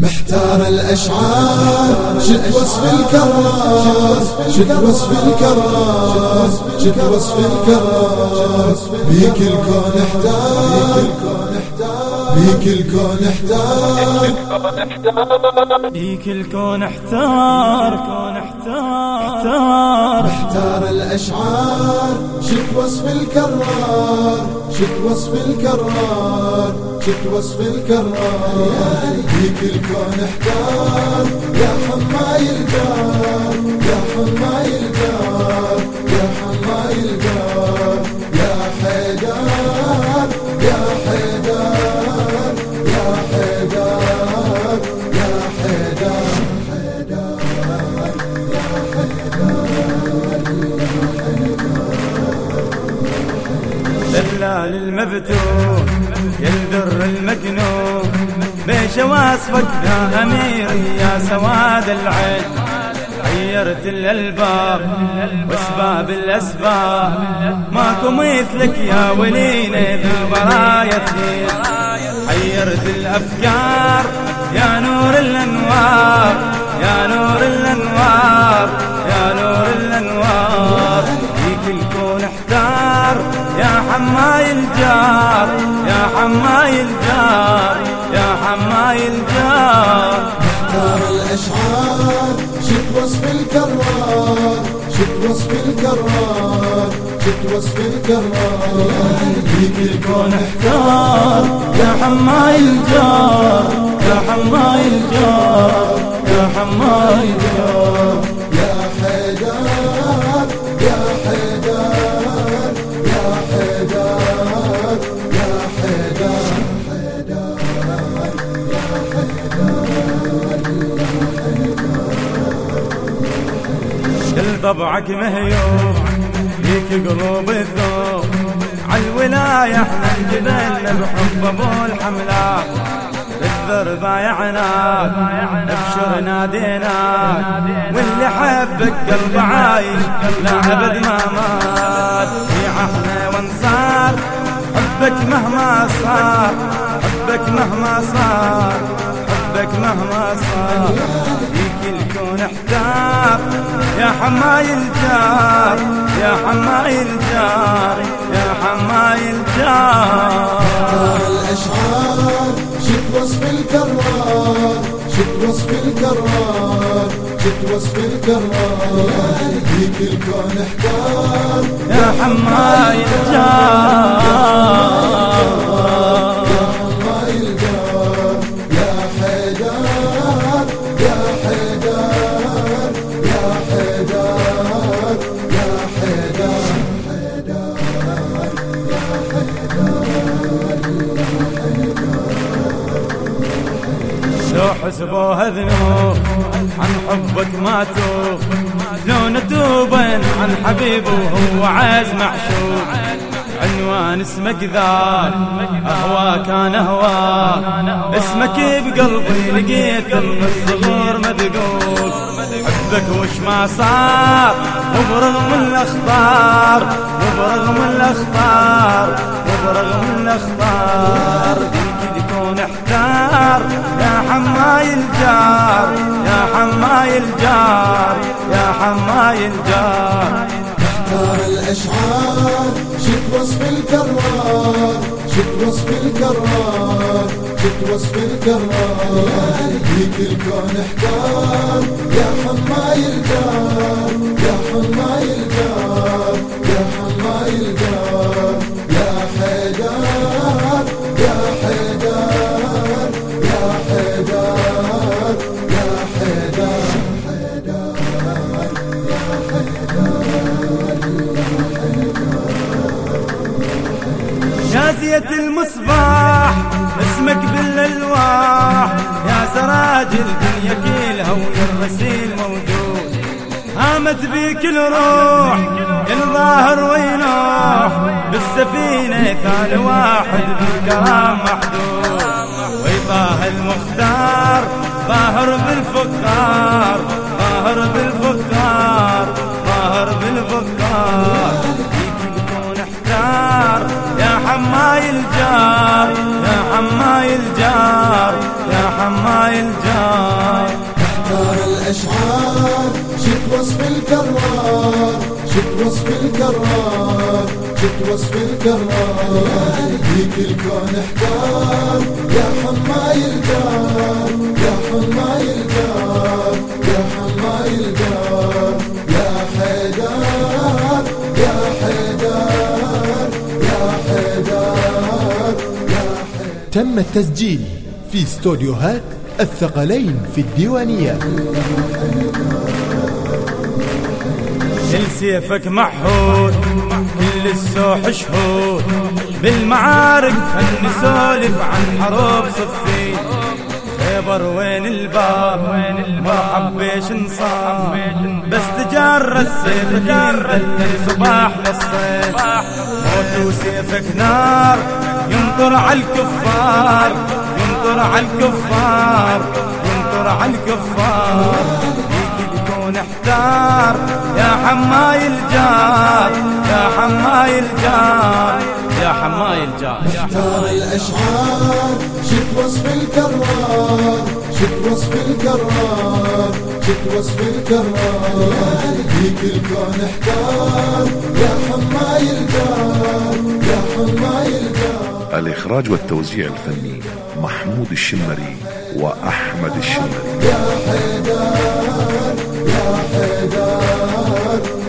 محتار الأشعار شد وصف الكراس شد وصف الكراس شد وصف الكراس بيك الكون احتار. بيك الكون احتار. بيك الكون احتار. كون احتار. محتار الأشعار. شد وصف الكرار. شد وصف الكرار. شد وصف الكرار. بيك الكون احتار. يا حماي الجار. يا حماي دلال المفتون يلذر المكنون بيش واصفك يا أميري يا سواد العين. حيرت الألباب وأسباب الأسباب. ماكو مثلك يا ولينا بالبرايا اثنين حيرت الأفكار يا نور الأنوار يا نور الأنوار. حماي الجار يا حماي الجار محتار الأشعار شد وصف الكرار شد وصف الكرار شد وصف الكرار. بيك الكون احتار يا حماي الجار طبعك مهيوب ليك قلوب الذوب. عالولاية إحنا انجبلنا بحب أبو الحملات بالذر بايعناك نبشر ناديناك واللي حبك قلب عايش لا ابد ما مات. في إحنا وانصار حبك مهما صار. حبك مهما صار حبك مهما صار. الكون احتار يا حماي الجار يا حماي الجار يا حماي الجار محتار الأشعار شد وصف الكرار شد وصف الكرار شد وصف الكرار بيك الكون احتار يا حماي الجار لو حسبوها ذنوب عن حبك ما توب لو نتوبن عن حبيبه وهو عايز محشوب عنوان اسمك ذا اهواك أنا اهواك اسمك بقلبي لقيت من الصغور مذقوق حبك وش ما صار؟ وبرغم الأخطار وبرغم الأخطار وبرغم الأخطار. ديك تكون احتار حماي الجار يا حماي الجار يا حماي الجار اختار الأشعار شد وصف الكرار شد وصف الكرار شد وصف الكرار. بيك الكون احتار يا حماي الجار يا حماي الجار جازية المصباح اسمك بالألواح. يا سراج الدنيا كلها ويا الرسيل موجود. هامت بيك الروح الظاهر وينوح. بالسفينة ثاني واحد بالكرام محدود. ويطاه المختار ظاهر بالفقار. وصف الكرار شك وصف الكرار فيك الكون احتار يا حماي الجار يا حماي الجار يا حماي الجار يا حيدار يا حيدار يا حيدار يا حيدار تم التسجيل في استوديوهات الثقلين في الديوانية. كل سيفك محود كل السوح شهود بالمعارك خل نسولف عن حروب صفين خيبر وين الباب؟ وين الباب بيش نصاب بس تجرى السيف ينبدل صباح للصيف موت وسيفك نار ينطر على الكفار. ينطر على الكفار ينطر على الكفار. احتار يا حماي الجار يا حماي الجار يا حماي الجار احتار الأشعار. شك وصف الكرار. شك وصف الكرار. شك وصف الكرار. فيك الكون احتار. يا حماي الجار يا حماي الجار الإخراج والتوزيع الفني محمود الشمري وأحمد الشمري. يا حيدار يا حيدار يا حيدار